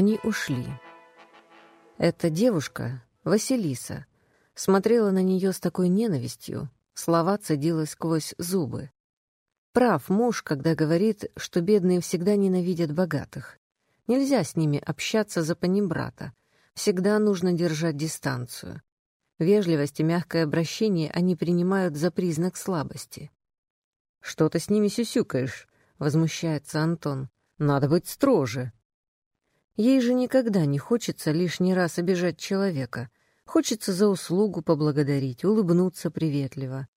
Они ушли. Эта девушка, Василиса, смотрела на нее с такой ненавистью, слова цедила сквозь зубы. Прав муж, когда говорит, что бедные всегда ненавидят богатых. Нельзя с ними общаться за панибрата. Всегда нужно держать дистанцию. Вежливость и мягкое обращение они принимают за признак слабости. «Что ты с ними сюсюкаешь?» — возмущается Антон. «Надо быть строже». Ей же никогда не хочется лишний раз обижать человека. Хочется за услугу поблагодарить, улыбнуться приветливо.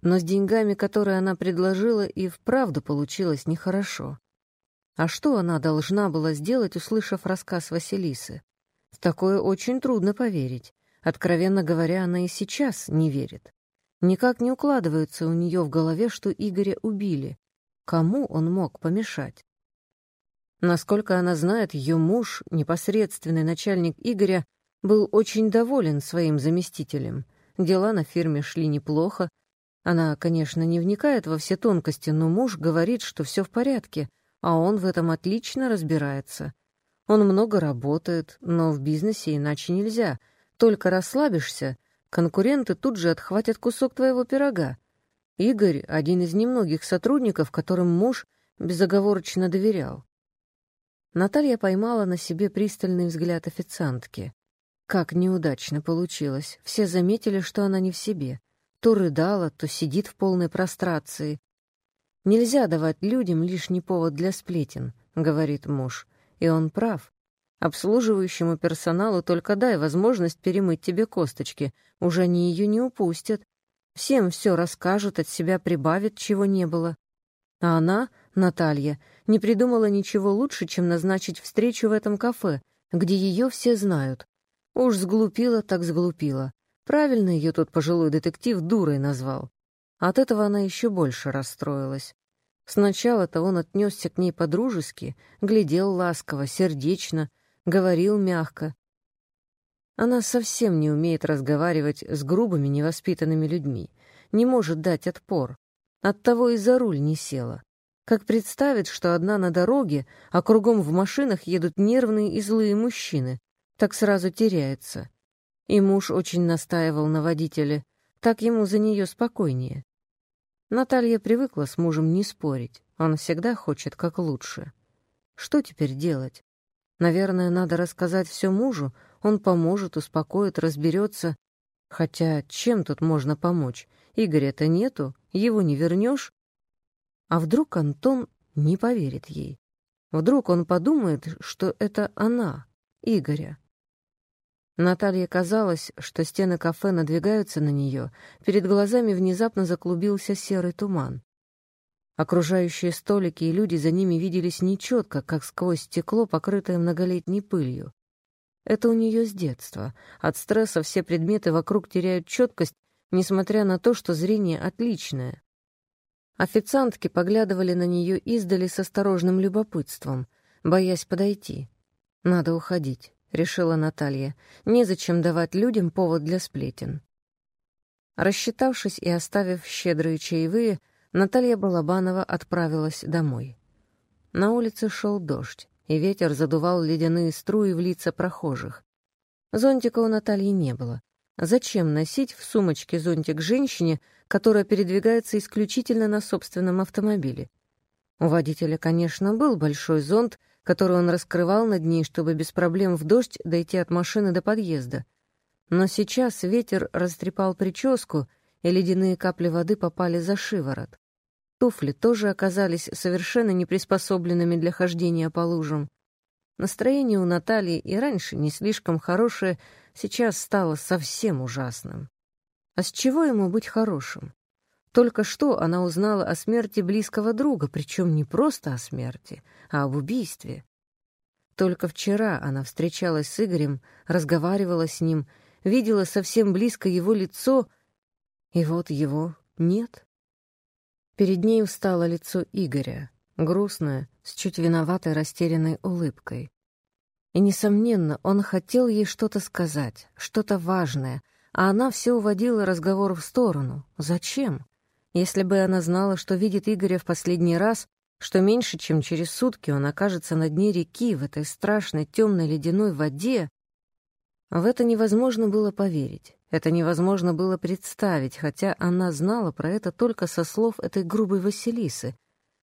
Но с деньгами, которые она предложила, и вправду получилось нехорошо. А что она должна была сделать, услышав рассказ Василисы? В такое очень трудно поверить. Откровенно говоря, она и сейчас не верит. Никак не укладывается у нее в голове, что Игоря убили. Кому он мог помешать? Насколько она знает, ее муж, непосредственный начальник Игоря, был очень доволен своим заместителем. Дела на фирме шли неплохо. Она, конечно, не вникает во все тонкости, но муж говорит, что все в порядке, а он в этом отлично разбирается. Он много работает, но в бизнесе иначе нельзя. Только расслабишься, конкуренты тут же отхватят кусок твоего пирога. Игорь — один из немногих сотрудников, которым муж безоговорочно доверял. Наталья поймала на себе пристальный взгляд официантки. Как неудачно получилось. Все заметили, что она не в себе. То рыдала, то сидит в полной прострации. «Нельзя давать людям лишний повод для сплетен», — говорит муж. И он прав. Обслуживающему персоналу только дай возможность перемыть тебе косточки. Уже они ее не упустят. Всем все расскажут, от себя прибавят, чего не было. А она, Наталья, не придумала ничего лучше, чем назначить встречу в этом кафе, где ее все знают. Уж сглупила так сглупила. Правильно ее тот пожилой детектив дурой назвал. От этого она еще больше расстроилась. Сначала-то он отнесся к ней по-дружески, глядел ласково, сердечно, говорил мягко. Она совсем не умеет разговаривать с грубыми, невоспитанными людьми, не может дать отпор. Оттого и за руль не села. Как представит, что одна на дороге, а кругом в машинах едут нервные и злые мужчины, так сразу теряется. И муж очень настаивал на водителе, так ему за нее спокойнее. Наталья привыкла с мужем не спорить, он всегда хочет как лучше. Что теперь делать? Наверное, надо рассказать все мужу, он поможет, успокоит, разберется. Хотя чем тут можно помочь? Игоря-то нету, его не вернешь. А вдруг Антон не поверит ей? Вдруг он подумает, что это она, Игоря? Наталье казалось, что стены кафе надвигаются на нее, перед глазами внезапно заклубился серый туман. Окружающие столики и люди за ними виделись нечетко, как сквозь стекло, покрытое многолетней пылью. Это у нее с детства. От стресса все предметы вокруг теряют четкость, несмотря на то, что зрение отличное. Официантки поглядывали на нее издали с осторожным любопытством, боясь подойти. «Надо уходить», — решила Наталья. «Незачем давать людям повод для сплетен». Рассчитавшись и оставив щедрые чаевые, Наталья Балабанова отправилась домой. На улице шел дождь, и ветер задувал ледяные струи в лица прохожих. Зонтика у Натальи не было. Зачем носить в сумочке зонтик женщине, которая передвигается исключительно на собственном автомобиле? У водителя, конечно, был большой зонт, который он раскрывал над ней, чтобы без проблем в дождь дойти от машины до подъезда. Но сейчас ветер растрепал прическу, и ледяные капли воды попали за шиворот. Туфли тоже оказались совершенно неприспособленными для хождения по лужам. Настроение у Натальи и раньше не слишком хорошее, сейчас стало совсем ужасным. А с чего ему быть хорошим? Только что она узнала о смерти близкого друга, причем не просто о смерти, а об убийстве. Только вчера она встречалась с Игорем, разговаривала с ним, видела совсем близко его лицо, и вот его нет. Перед ней устало лицо Игоря, грустное, с чуть виноватой растерянной улыбкой. И, несомненно, он хотел ей что-то сказать, что-то важное, а она все уводила разговор в сторону. Зачем? Если бы она знала, что видит Игоря в последний раз, что меньше, чем через сутки он окажется на дне реки в этой страшной темной ледяной воде, в это невозможно было поверить. Это невозможно было представить, хотя она знала про это только со слов этой грубой Василисы.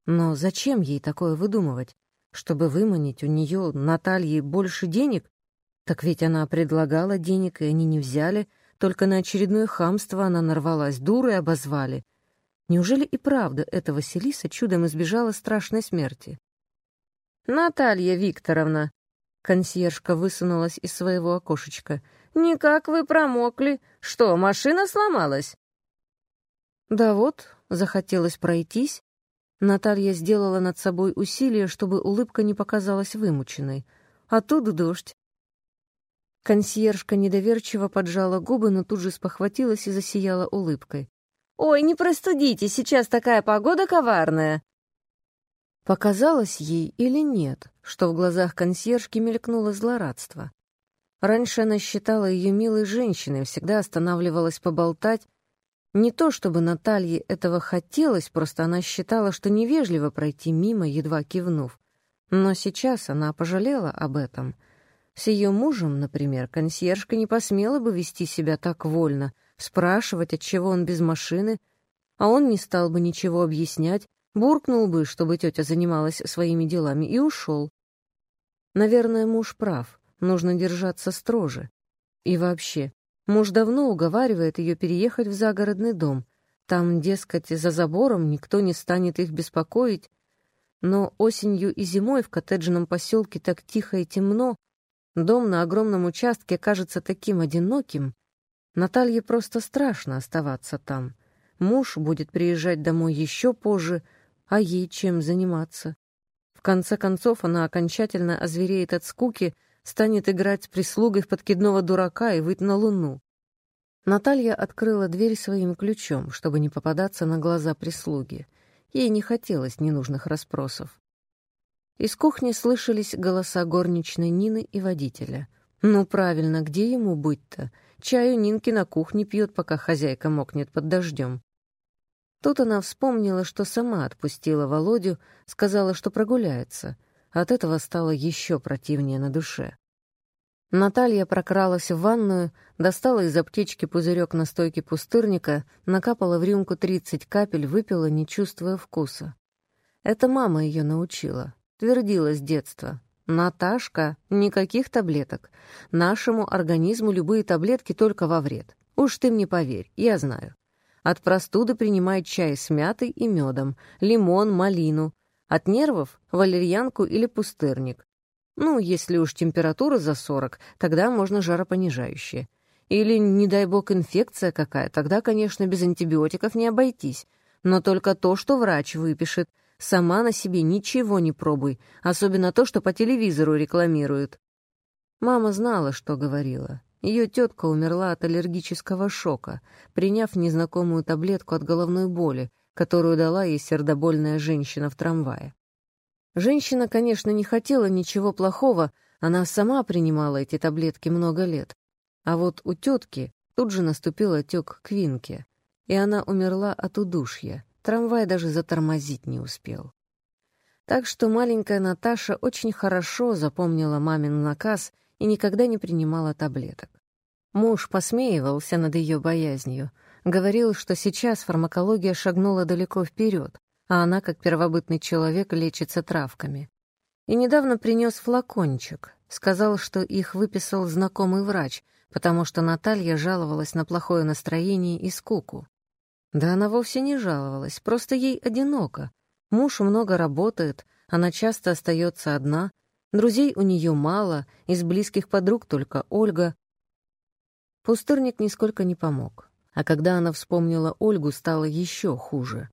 Но зачем ей такое выдумывать? Чтобы выманить у нее, Натальи, больше денег? Так ведь она предлагала денег, и они не взяли. Только на очередное хамство она нарвалась, дурой обозвали. Неужели и правда эта Василиса чудом избежала страшной смерти? «Наталья Викторовна!» Консьержка высунулась из своего окошечка. «Никак вы промокли. Что, машина сломалась?» «Да вот, захотелось пройтись». Наталья сделала над собой усилие, чтобы улыбка не показалась вымученной. А тут дождь. Консьержка недоверчиво поджала губы, но тут же спохватилась и засияла улыбкой. «Ой, не простудите, сейчас такая погода коварная!» Показалось ей или нет, что в глазах консьержки мелькнуло злорадство. Раньше она считала ее милой женщиной, всегда останавливалась поболтать. Не то чтобы Наталье этого хотелось, просто она считала, что невежливо пройти мимо, едва кивнув. Но сейчас она пожалела об этом. С ее мужем, например, консьержка не посмела бы вести себя так вольно, спрашивать, отчего он без машины, а он не стал бы ничего объяснять, Буркнул бы, чтобы тетя занималась своими делами, и ушел. Наверное, муж прав, нужно держаться строже. И вообще, муж давно уговаривает ее переехать в загородный дом. Там, дескать, за забором никто не станет их беспокоить. Но осенью и зимой в коттеджном поселке так тихо и темно, дом на огромном участке кажется таким одиноким. Наталье просто страшно оставаться там. Муж будет приезжать домой еще позже — а ей чем заниматься? В конце концов, она окончательно озвереет от скуки, станет играть прислугой в подкидного дурака и выть на луну. Наталья открыла дверь своим ключом, чтобы не попадаться на глаза прислуги. Ей не хотелось ненужных расспросов. Из кухни слышались голоса горничной Нины и водителя. «Ну правильно, где ему быть-то? Чаю Нинки на кухне пьет, пока хозяйка мокнет под дождем. Тут она вспомнила, что сама отпустила Володю, сказала, что прогуляется. От этого стало еще противнее на душе. Наталья прокралась в ванную, достала из аптечки пузырек настойки пустырника, накапала в рюмку 30 капель, выпила, не чувствуя вкуса. Это мама ее научила, твердила с детства. «Наташка, никаких таблеток. Нашему организму любые таблетки только во вред. Уж ты мне поверь, я знаю. От простуды принимает чай с мятой и медом, лимон, малину. От нервов — валерьянку или пустырник. Ну, если уж температура за 40, тогда можно жаропонижающее. Или, не дай бог, инфекция какая, тогда, конечно, без антибиотиков не обойтись. Но только то, что врач выпишет. Сама на себе ничего не пробуй, особенно то, что по телевизору рекламируют. Мама знала, что говорила. Ее тетка умерла от аллергического шока, приняв незнакомую таблетку от головной боли, которую дала ей сердобольная женщина в трамвае. Женщина, конечно, не хотела ничего плохого, она сама принимала эти таблетки много лет. А вот у тетки тут же наступил отек квинки, и она умерла от удушья. Трамвай даже затормозить не успел. Так что маленькая Наташа очень хорошо запомнила мамин наказ и никогда не принимала таблеток. Муж посмеивался над ее боязнью, говорил, что сейчас фармакология шагнула далеко вперед, а она, как первобытный человек, лечится травками. И недавно принес флакончик, сказал, что их выписал знакомый врач, потому что Наталья жаловалась на плохое настроение и скуку. Да она вовсе не жаловалась, просто ей одиноко. Муж много работает, она часто остается одна, Друзей у нее мало, из близких подруг только Ольга. Пустырник нисколько не помог, а когда она вспомнила Ольгу, стало еще хуже.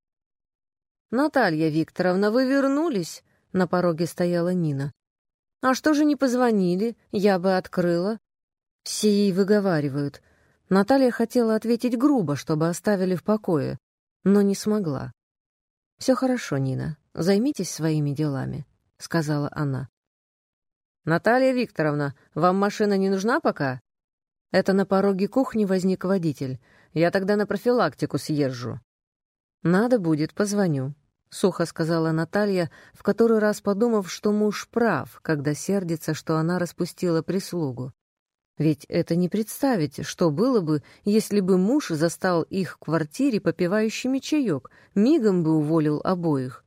«Наталья Викторовна, вы вернулись?» — на пороге стояла Нина. «А что же не позвонили? Я бы открыла». Все ей выговаривают. Наталья хотела ответить грубо, чтобы оставили в покое, но не смогла. «Все хорошо, Нина, займитесь своими делами», — сказала она. «Наталья Викторовна, вам машина не нужна пока?» Это на пороге кухни возник водитель. Я тогда на профилактику съезжу. «Надо будет, позвоню». — сухо сказала Наталья, в который раз подумав, что муж прав, когда сердится, что она распустила прислугу. Ведь это не представить, что было бы, если бы муж застал их в квартире попивающими чаек, мигом бы уволил обоих.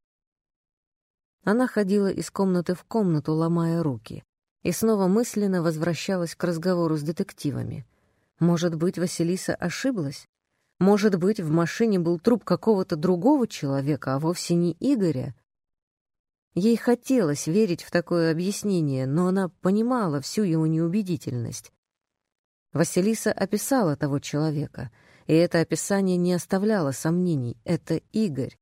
Она ходила из комнаты в комнату, ломая руки, и снова мысленно возвращалась к разговору с детективами. Может быть, Василиса ошиблась? Может быть, в машине был труп какого-то другого человека, а вовсе не Игоря? Ей хотелось верить в такое объяснение, но она понимала всю его неубедительность. Василиса описала того человека, и это описание не оставляло сомнений. Это Игорь.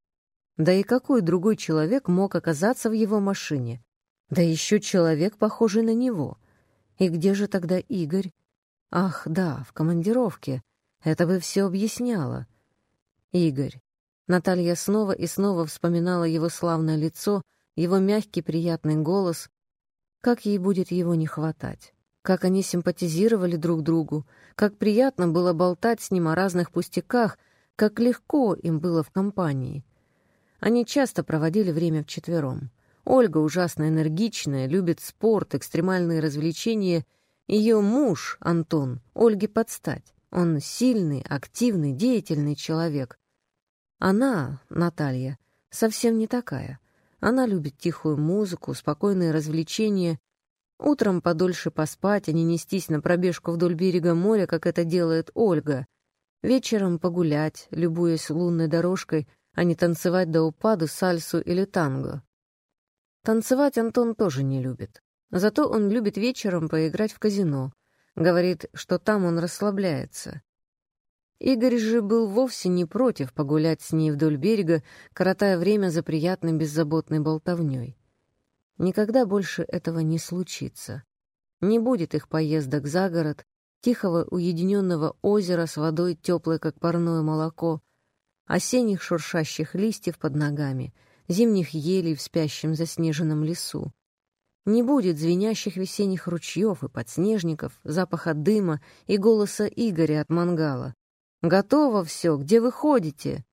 Да и какой другой человек мог оказаться в его машине? Да еще человек, похожий на него. И где же тогда Игорь? Ах, да, в командировке. Это бы все объясняло. Игорь. Наталья снова и снова вспоминала его славное лицо, его мягкий приятный голос. Как ей будет его не хватать? как они симпатизировали друг другу, как приятно было болтать с ним о разных пустяках, как легко им было в компании. Они часто проводили время вчетвером. Ольга ужасно энергичная, любит спорт, экстремальные развлечения. Ее муж, Антон, Ольге подстать. Он сильный, активный, деятельный человек. Она, Наталья, совсем не такая. Она любит тихую музыку, спокойные развлечения Утром подольше поспать, а не нестись на пробежку вдоль берега моря, как это делает Ольга. Вечером погулять, любуясь лунной дорожкой, а не танцевать до упаду сальсу или танго. Танцевать Антон тоже не любит. Зато он любит вечером поиграть в казино. Говорит, что там он расслабляется. Игорь же был вовсе не против погулять с ней вдоль берега, коротая время за приятной беззаботной болтовней. Никогда больше этого не случится. Не будет их поездок за город, тихого уединенного озера с водой теплой, как парное молоко, осенних шуршащих листьев под ногами, зимних елей в спящем заснеженном лесу. Не будет звенящих весенних ручьев и подснежников, запаха дыма и голоса Игоря от мангала. «Готово все, где вы ходите?»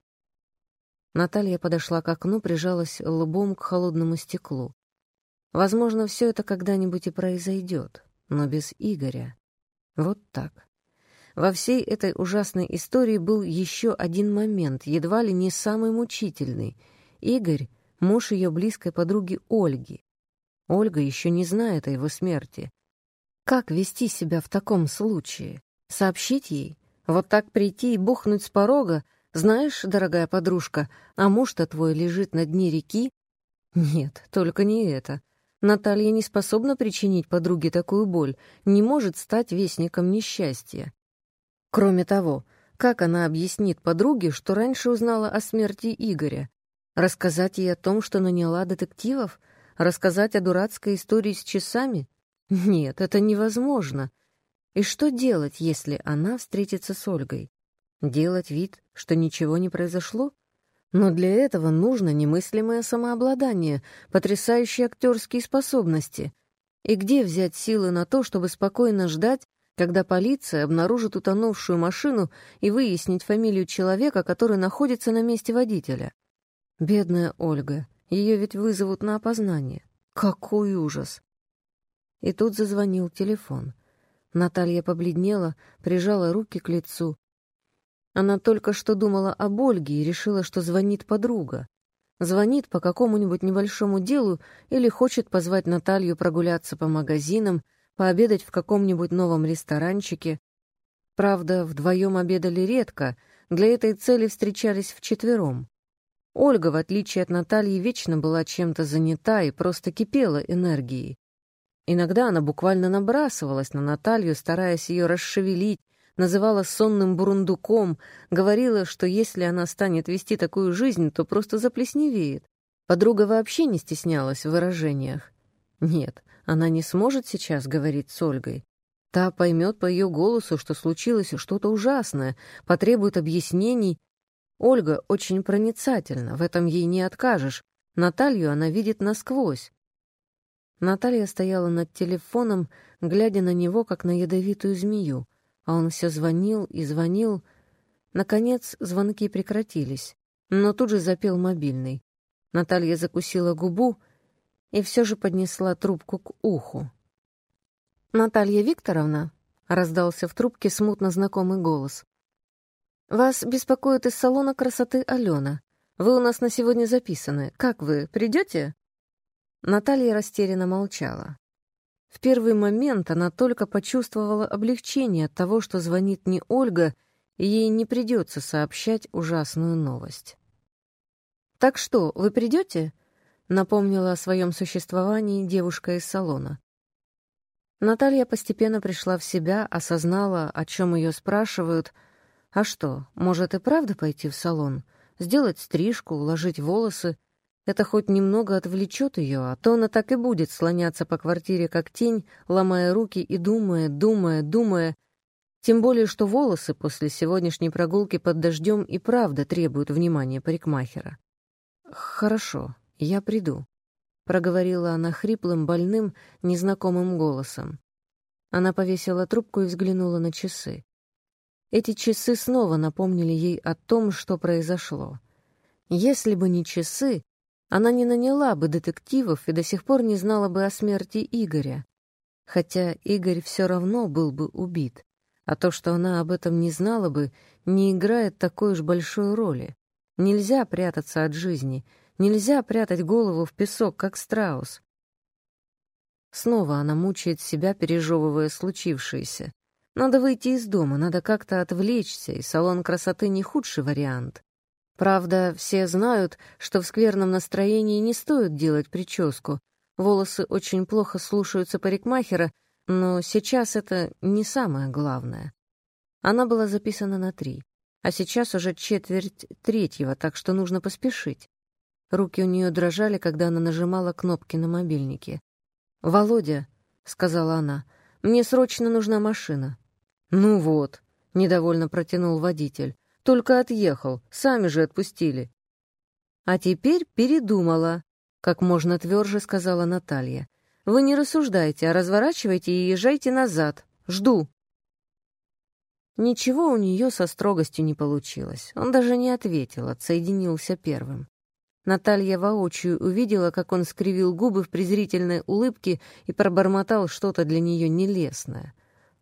Наталья подошла к окну, прижалась лбом к холодному стеклу. Возможно, все это когда-нибудь и произойдет, но без Игоря. Вот так. Во всей этой ужасной истории был еще один момент, едва ли не самый мучительный. Игорь — муж ее близкой подруги Ольги. Ольга еще не знает о его смерти. Как вести себя в таком случае? Сообщить ей? Вот так прийти и бухнуть с порога? Знаешь, дорогая подружка, а муж-то твой лежит на дне реки? Нет, только не это. Наталья не способна причинить подруге такую боль, не может стать вестником несчастья. Кроме того, как она объяснит подруге, что раньше узнала о смерти Игоря? Рассказать ей о том, что наняла детективов? Рассказать о дурацкой истории с часами? Нет, это невозможно. И что делать, если она встретится с Ольгой? Делать вид, что ничего не произошло? Но для этого нужно немыслимое самообладание, потрясающие актерские способности. И где взять силы на то, чтобы спокойно ждать, когда полиция обнаружит утонувшую машину и выяснить фамилию человека, который находится на месте водителя? Бедная Ольга, ее ведь вызовут на опознание. Какой ужас! И тут зазвонил телефон. Наталья побледнела, прижала руки к лицу она только что думала об Ольге и решила, что звонит подруга. Звонит по какому-нибудь небольшому делу или хочет позвать Наталью прогуляться по магазинам, пообедать в каком-нибудь новом ресторанчике. Правда, вдвоем обедали редко, для этой цели встречались вчетвером. Ольга, в отличие от Натальи, вечно была чем-то занята и просто кипела энергией. Иногда она буквально набрасывалась на Наталью, стараясь ее расшевелить, называла сонным бурундуком, говорила, что если она станет вести такую жизнь, то просто заплесневеет. Подруга вообще не стеснялась в выражениях. Нет, она не сможет сейчас говорить с Ольгой. Та поймет по ее голосу, что случилось что-то ужасное, потребует объяснений. Ольга очень проницательна, в этом ей не откажешь. Наталью она видит насквозь. Наталья стояла над телефоном, глядя на него, как на ядовитую змею. А он все звонил и звонил. Наконец звонки прекратились, но тут же запел мобильный. Наталья закусила губу и все же поднесла трубку к уху. «Наталья Викторовна», — раздался в трубке смутно знакомый голос, «вас беспокоит из салона красоты Алена. Вы у нас на сегодня записаны. Как вы, придете?» Наталья растерянно молчала. В первый момент она только почувствовала облегчение от того, что звонит не Ольга, и ей не придется сообщать ужасную новость. «Так что, вы придете?» — напомнила о своем существовании девушка из салона. Наталья постепенно пришла в себя, осознала, о чем ее спрашивают. А что, может и правда пойти в салон? Сделать стрижку, уложить волосы? Это хоть немного отвлечет ее, а то она так и будет слоняться по квартире как тень, ломая руки и думая, думая, думая. Тем более, что волосы после сегодняшней прогулки под дождем и правда требуют внимания парикмахера. «Хорошо, я приду», — проговорила она хриплым, больным, незнакомым голосом. Она повесила трубку и взглянула на часы. Эти часы снова напомнили ей о том, что произошло. Если бы не часы, она не наняла бы детективов и до сих пор не знала бы о смерти Игоря. Хотя Игорь все равно был бы убит. А то, что она об этом не знала бы, не играет такой уж большой роли. Нельзя прятаться от жизни, нельзя прятать голову в песок, как страус. Снова она мучает себя, пережевывая случившееся. Надо выйти из дома, надо как-то отвлечься, и салон красоты не худший вариант. Правда, все знают, что в скверном настроении не стоит делать прическу. Волосы очень плохо слушаются парикмахера, но сейчас это не самое главное. Она была записана на три, а сейчас уже четверть третьего, так что нужно поспешить. Руки у нее дрожали, когда она нажимала кнопки на мобильнике. «Володя», — сказала она, — «мне срочно нужна машина». «Ну вот», — недовольно протянул водитель, только отъехал, сами же отпустили. А теперь передумала, как можно тверже сказала Наталья. Вы не рассуждайте, а разворачивайте и езжайте назад. Жду. Ничего у нее со строгостью не получилось. Он даже не ответил, отсоединился первым. Наталья воочию увидела, как он скривил губы в презрительной улыбке и пробормотал что-то для нее нелестное.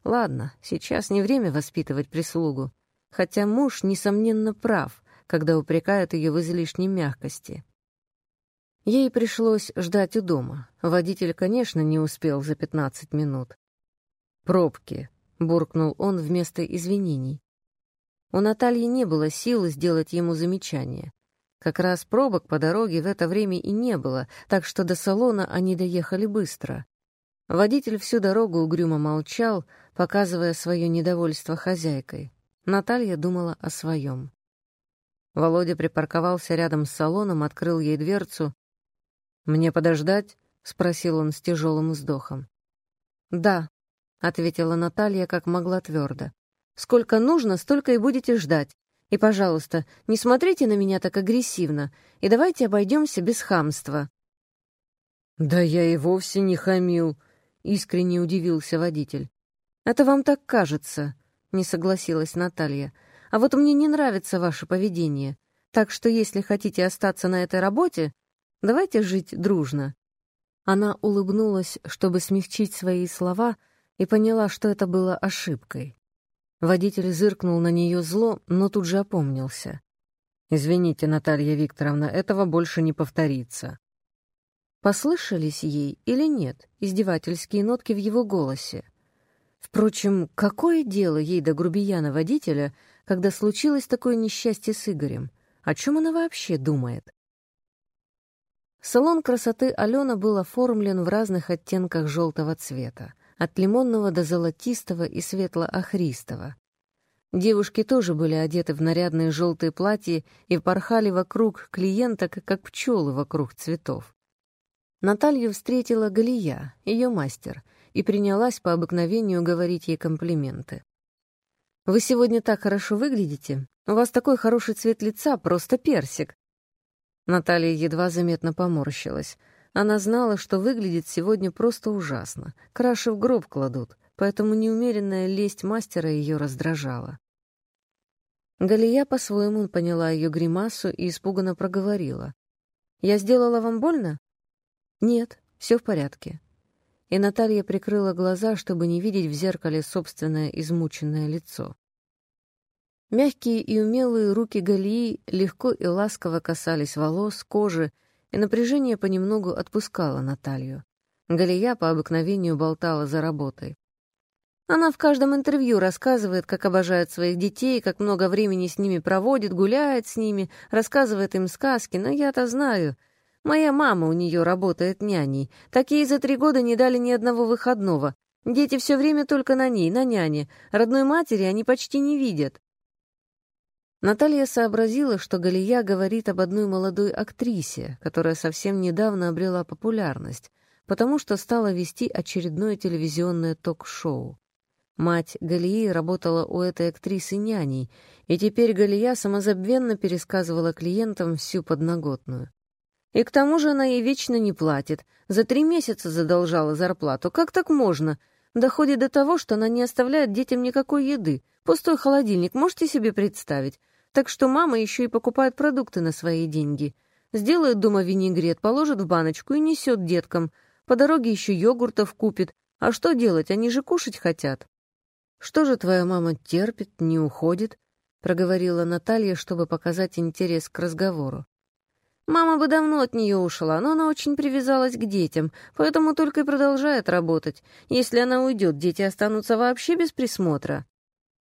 Ладно, сейчас не время воспитывать прислугу хотя муж, несомненно, прав, когда упрекает ее в излишней мягкости. Ей пришлось ждать у дома. Водитель, конечно, не успел за пятнадцать минут. «Пробки», — буркнул он вместо извинений. У Натальи не было сил сделать ему замечание. Как раз пробок по дороге в это время и не было, так что до салона они доехали быстро. Водитель всю дорогу угрюмо молчал, показывая свое недовольство хозяйкой. Наталья думала о своем. Володя припарковался рядом с салоном, открыл ей дверцу. «Мне подождать?» — спросил он с тяжелым вздохом. «Да», — ответила Наталья как могла твердо. «Сколько нужно, столько и будете ждать. И, пожалуйста, не смотрите на меня так агрессивно, и давайте обойдемся без хамства». «Да я и вовсе не хамил», — искренне удивился водитель. «Это вам так кажется», не согласилась Наталья. «А вот мне не нравится ваше поведение. Так что если хотите остаться на этой работе, давайте жить дружно». Она улыбнулась, чтобы смягчить свои слова, и поняла, что это было ошибкой. Водитель зыркнул на нее зло, но тут же опомнился. «Извините, Наталья Викторовна, этого больше не повторится». Послышались ей или нет издевательские нотки в его голосе? Впрочем, какое дело ей до грубияна-водителя, когда случилось такое несчастье с Игорем? О чем она вообще думает? Салон красоты Алена был оформлен в разных оттенках желтого цвета, от лимонного до золотистого и светло-охристого. Девушки тоже были одеты в нарядные желтые платья и порхали вокруг клиенток, как пчелы вокруг цветов. Наталью встретила Галия, ее мастер — и принялась по обыкновению говорить ей комплименты. «Вы сегодня так хорошо выглядите. У вас такой хороший цвет лица, просто персик». Наталья едва заметно поморщилась. Она знала, что выглядит сегодня просто ужасно. Краши в гроб кладут, поэтому неумеренная лесть мастера ее раздражала. Галия по-своему поняла ее гримасу и испуганно проговорила. Я сделала вам больно?» «Нет, все в порядке». И Наталья прикрыла глаза, чтобы не видеть в зеркале собственное измученное лицо. Мягкие и умелые руки Галии легко и ласково касались волос, кожи, и напряжение понемногу отпускало Наталью. Галия по обыкновению болтала за работой. Она в каждом интервью рассказывает, как обожает своих детей, как много времени с ними проводит, гуляет с ними, рассказывает им сказки, но я-то знаю. Моя мама у нее работает няней. Так ей за три года не дали ни одного выходного. Дети все время только на ней, на няне. Родной матери они почти не видят. Наталья сообразила, что Галия говорит об одной молодой актрисе, которая совсем недавно обрела популярность, потому что стала вести очередное телевизионное ток-шоу. Мать Галии работала у этой актрисы няней, и теперь Галия самозабвенно пересказывала клиентам всю подноготную. И к тому же она ей вечно не платит. За три месяца задолжала зарплату. Как так можно? Доходит до того, что она не оставляет детям никакой еды. Пустой холодильник, можете себе представить? Так что мама еще и покупает продукты на свои деньги. Сделает дома винегрет, положит в баночку и несет деткам. По дороге еще йогуртов купит. А что делать, они же кушать хотят. «Что же твоя мама терпит, не уходит?» — проговорила Наталья, чтобы показать интерес к разговору. «Мама бы давно от нее ушла, но она очень привязалась к детям, поэтому только и продолжает работать. Если она уйдет, дети останутся вообще без присмотра».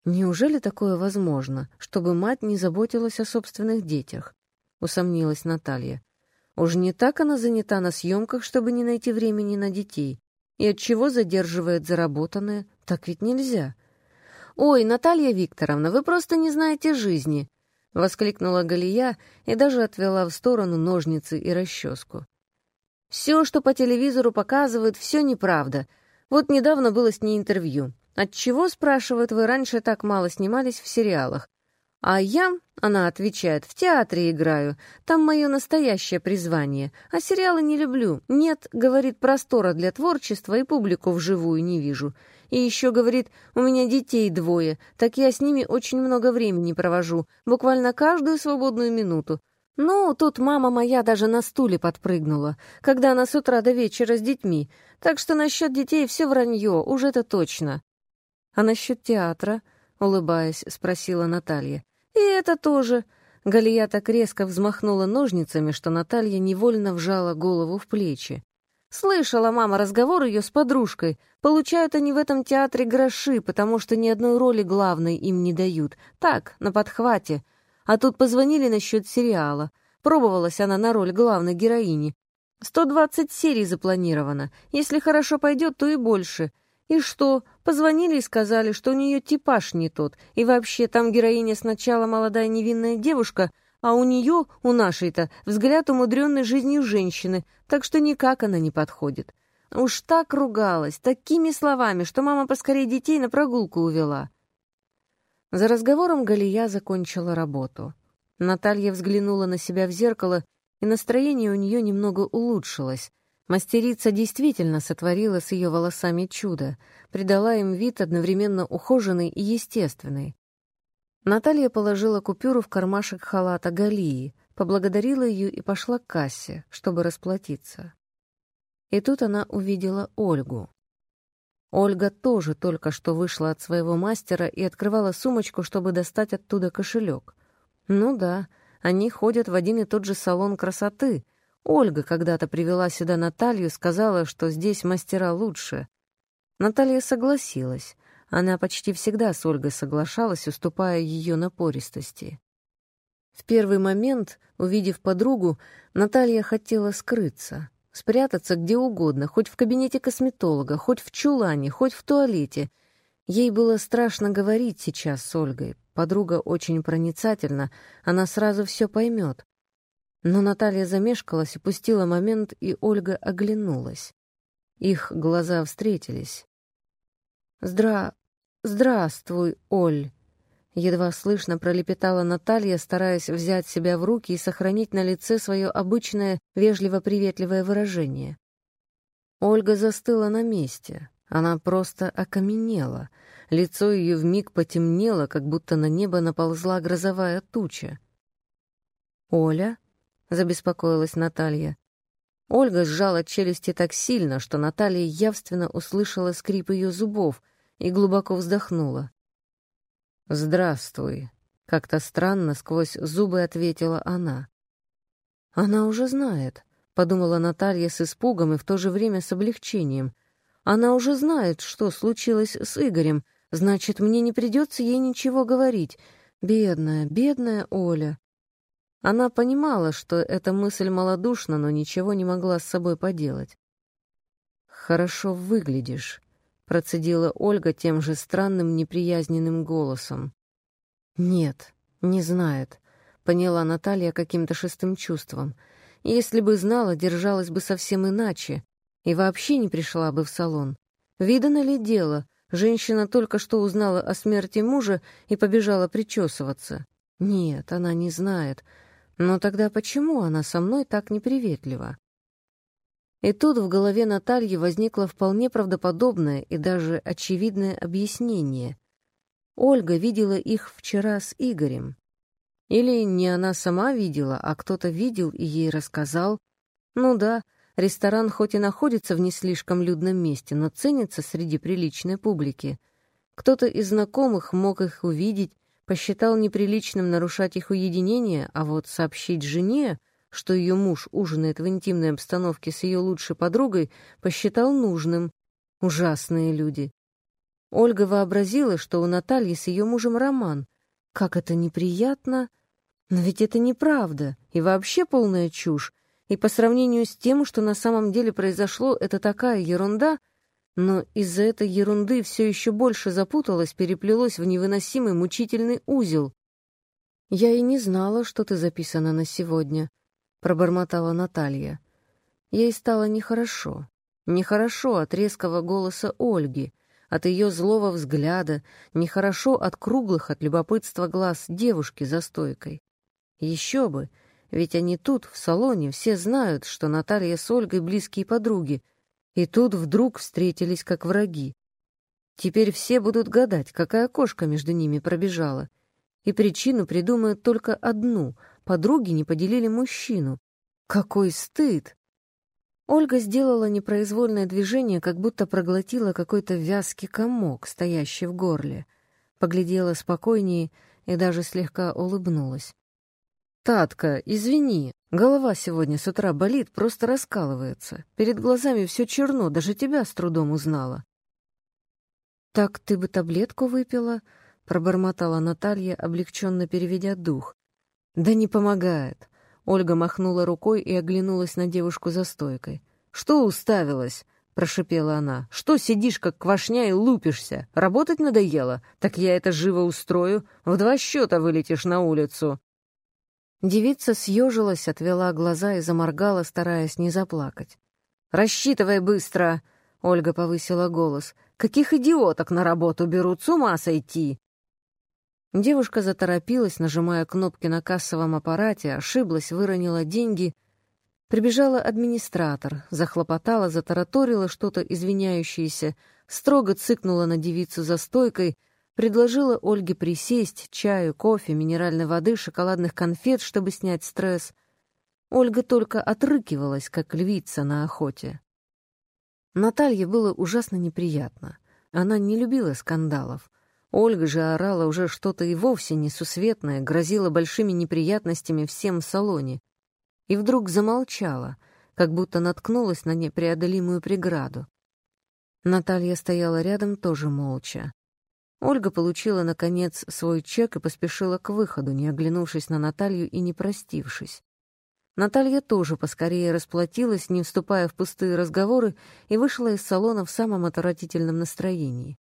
«Неужели такое возможно, чтобы мать не заботилась о собственных детях?» — усомнилась Наталья. «Уж не так она занята на съемках, чтобы не найти времени на детей. И от чего задерживает заработанное? Так ведь нельзя. «Ой, Наталья Викторовна, вы просто не знаете жизни!» — воскликнула Галия и даже отвела в сторону ножницы и расческу. «Все, что по телевизору показывают, все неправда. Вот недавно было с ней интервью. Отчего, спрашивают, вы раньше так мало снимались в сериалах? А я, она отвечает, в театре играю. Там мое настоящее призвание. А сериалы не люблю. Нет, говорит, простора для творчества и публику вживую не вижу. И еще говорит, у меня детей двое, так я с ними очень много времени провожу, буквально каждую свободную минуту. Ну, тут мама моя даже на стуле подпрыгнула, когда она с утра до вечера с детьми, так что насчет детей все вранье, уже это точно. А насчет театра, улыбаясь, спросила Наталья. И это тоже. Галия так резко взмахнула ножницами, что Наталья невольно вжала голову в плечи. Слышала мама разговор ее с подружкой. Получают они в этом театре гроши, потому что ни одной роли главной им не дают. Так, на подхвате. А тут позвонили насчет сериала. Пробовалась она на роль главной героини. 120 серий запланировано. Если хорошо пойдет, то и больше. И что? Позвонили и сказали, что у нее типаж не тот. И вообще, там героиня сначала молодая невинная девушка — а у нее, у нашей-то, взгляд умудренный жизнью женщины, так что никак она не подходит. Уж так ругалась, такими словами, что мама поскорее детей на прогулку увела. За разговором Галия закончила работу. Наталья взглянула на себя в зеркало, и настроение у нее немного улучшилось. Мастерица действительно сотворила с ее волосами чудо, придала им вид одновременно ухоженный и естественный. Наталья положила купюру в кармашек халата Галии, поблагодарила ее и пошла к кассе, чтобы расплатиться. И тут она увидела Ольгу. Ольга тоже только что вышла от своего мастера и открывала сумочку, чтобы достать оттуда кошелек. Ну да, они ходят в один и тот же салон красоты. Ольга когда-то привела сюда Наталью, сказала, что здесь мастера лучше. Наталья согласилась. Она почти всегда с Ольгой соглашалась, уступая ее напористости. В первый момент, увидев подругу, Наталья хотела скрыться, спрятаться где угодно, хоть в кабинете косметолога, хоть в чулане, хоть в туалете. Ей было страшно говорить сейчас с Ольгой. Подруга очень проницательна, она сразу все поймет. Но Наталья замешкалась, упустила момент, и Ольга оглянулась. Их глаза встретились. «Здра... «Здравствуй, Оль!» Едва слышно пролепетала Наталья, стараясь взять себя в руки и сохранить на лице свое обычное вежливо-приветливое выражение. Ольга застыла на месте. Она просто окаменела. Лицо ее вмиг потемнело, как будто на небо наползла грозовая туча. «Оля?» — забеспокоилась Наталья. Ольга сжала челюсти так сильно, что Наталья явственно услышала скрип ее зубов и глубоко вздохнула. «Здравствуй», — как-то странно сквозь зубы ответила она. «Она уже знает», — подумала Наталья с испугом и в то же время с облегчением. «Она уже знает, что случилось с Игорем, значит, мне не придется ей ничего говорить. Бедная, бедная Оля». Она понимала, что эта мысль малодушна, но ничего не могла с собой поделать. «Хорошо выглядишь», — процедила Ольга тем же странным неприязненным голосом. «Нет, не знает», — поняла Наталья каким-то шестым чувством. «Если бы знала, держалась бы совсем иначе и вообще не пришла бы в салон. Видано ли дело, женщина только что узнала о смерти мужа и побежала причесываться? Нет, она не знает, но тогда почему она со мной так неприветлива? И тут в голове Натальи возникло вполне правдоподобное и даже очевидное объяснение. Ольга видела их вчера с Игорем. Или не она сама видела, а кто-то видел и ей рассказал. Ну да, ресторан хоть и находится в не слишком людном месте, но ценится среди приличной публики. Кто-то из знакомых мог их увидеть посчитал неприличным нарушать их уединение, а вот сообщить жене, что ее муж ужинает в интимной обстановке с ее лучшей подругой, посчитал нужным. Ужасные люди. Ольга вообразила, что у Натальи с ее мужем роман. Как это неприятно! Но ведь это неправда и вообще полная чушь. И по сравнению с тем, что на самом деле произошло, это такая ерунда — но из-за этой ерунды все еще больше запуталось, переплелось в невыносимый мучительный узел. «Я и не знала, что ты записана на сегодня», — пробормотала Наталья. Ей стало нехорошо. Нехорошо от резкого голоса Ольги, от ее злого взгляда, нехорошо от круглых от любопытства глаз девушки за стойкой. Еще бы, ведь они тут, в салоне, все знают, что Наталья с Ольгой близкие подруги — и тут вдруг встретились как враги. Теперь все будут гадать, какая кошка между ними пробежала. И причину придумают только одну — подруги не поделили мужчину. Какой стыд! Ольга сделала непроизвольное движение, как будто проглотила какой-то вязкий комок, стоящий в горле. Поглядела спокойнее и даже слегка улыбнулась. «Татка, извини, голова сегодня с утра болит, просто раскалывается. Перед глазами все черно, даже тебя с трудом узнала». «Так ты бы таблетку выпила?» — пробормотала Наталья, облегченно переведя дух. «Да не помогает». Ольга махнула рукой и оглянулась на девушку за стойкой. «Что уставилась?» — прошипела она. «Что сидишь, как квашня, и лупишься? Работать надоело? Так я это живо устрою. В два счета вылетишь на улицу». Девица съежилась, отвела глаза и заморгала, стараясь не заплакать. «Рассчитывай быстро!» — Ольга повысила голос. «Каких идиоток на работу берут? С ума сойти!» Девушка заторопилась, нажимая кнопки на кассовом аппарате, ошиблась, выронила деньги. Прибежала администратор, захлопотала, затараторила что-то извиняющееся, строго цыкнула на девицу за стойкой — Предложила Ольге присесть, чаю, кофе, минеральной воды, шоколадных конфет, чтобы снять стресс. Ольга только отрыкивалась, как львица на охоте. Наталье было ужасно неприятно. Она не любила скандалов. Ольга же орала уже что-то и вовсе несусветное, грозила большими неприятностями всем в салоне. И вдруг замолчала, как будто наткнулась на непреодолимую преграду. Наталья стояла рядом тоже молча. Ольга получила, наконец, свой чек и поспешила к выходу, не оглянувшись на Наталью и не простившись. Наталья тоже поскорее расплатилась, не вступая в пустые разговоры, и вышла из салона в самом отвратительном настроении.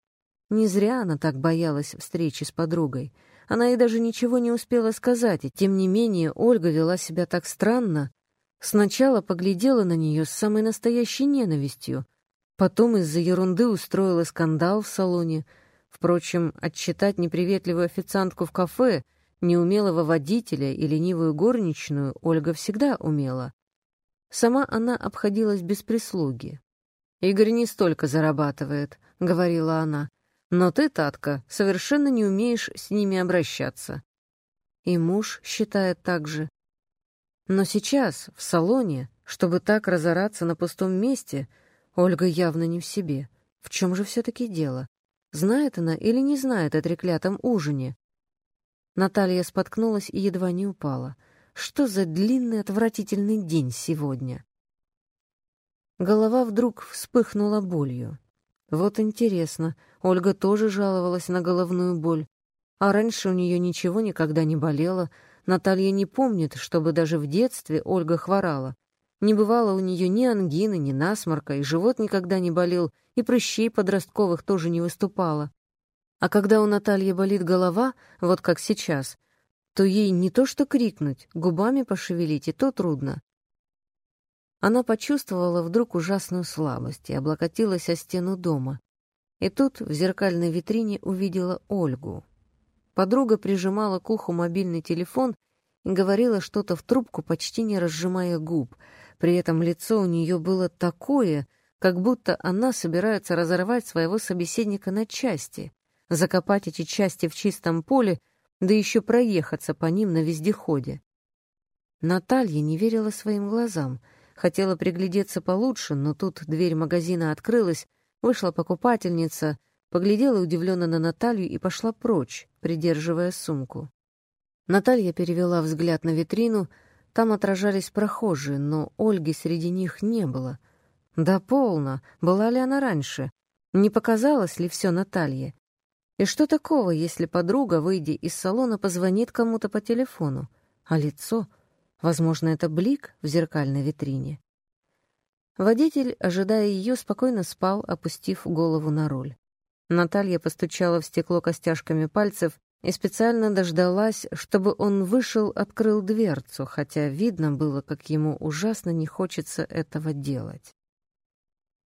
Не зря она так боялась встречи с подругой. Она ей даже ничего не успела сказать, и тем не менее Ольга вела себя так странно. Сначала поглядела на нее с самой настоящей ненавистью, потом из-за ерунды устроила скандал в салоне — Впрочем, отчитать неприветливую официантку в кафе, неумелого водителя и ленивую горничную Ольга всегда умела. Сама она обходилась без прислуги. «Игорь не столько зарабатывает», — говорила она, «но ты, Татка, совершенно не умеешь с ними обращаться». И муж считает так же. Но сейчас, в салоне, чтобы так разораться на пустом месте, Ольга явно не в себе. В чем же все-таки дело? Знает она или не знает о треклятом ужине? Наталья споткнулась и едва не упала. Что за длинный отвратительный день сегодня? Голова вдруг вспыхнула болью. Вот интересно, Ольга тоже жаловалась на головную боль. А раньше у нее ничего никогда не болело. Наталья не помнит, чтобы даже в детстве Ольга хворала. Не бывало у нее ни ангины, ни насморка, и живот никогда не болел, и прыщей подростковых тоже не выступало. А когда у Натальи болит голова, вот как сейчас, то ей не то что крикнуть, губами пошевелить, и то трудно. Она почувствовала вдруг ужасную слабость и облокотилась о стену дома. И тут в зеркальной витрине увидела Ольгу. Подруга прижимала к уху мобильный телефон и говорила что-то в трубку, почти не разжимая губ. При этом лицо у нее было такое, как будто она собирается разорвать своего собеседника на части, закопать эти части в чистом поле, да еще проехаться по ним на вездеходе. Наталья не верила своим глазам — Хотела приглядеться получше, но тут дверь магазина открылась, вышла покупательница, поглядела удивленно на Наталью и пошла прочь, придерживая сумку. Наталья перевела взгляд на витрину, там отражались прохожие, но Ольги среди них не было. Да полно, была ли она раньше? Не показалось ли все Наталье? И что такого, если подруга, выйдя из салона, позвонит кому-то по телефону? А лицо? Возможно, это блик в зеркальной витрине. Водитель, ожидая ее, спокойно спал, опустив голову на руль. Наталья постучала в стекло костяшками пальцев и специально дождалась, чтобы он вышел, открыл дверцу, хотя видно было, как ему ужасно не хочется этого делать.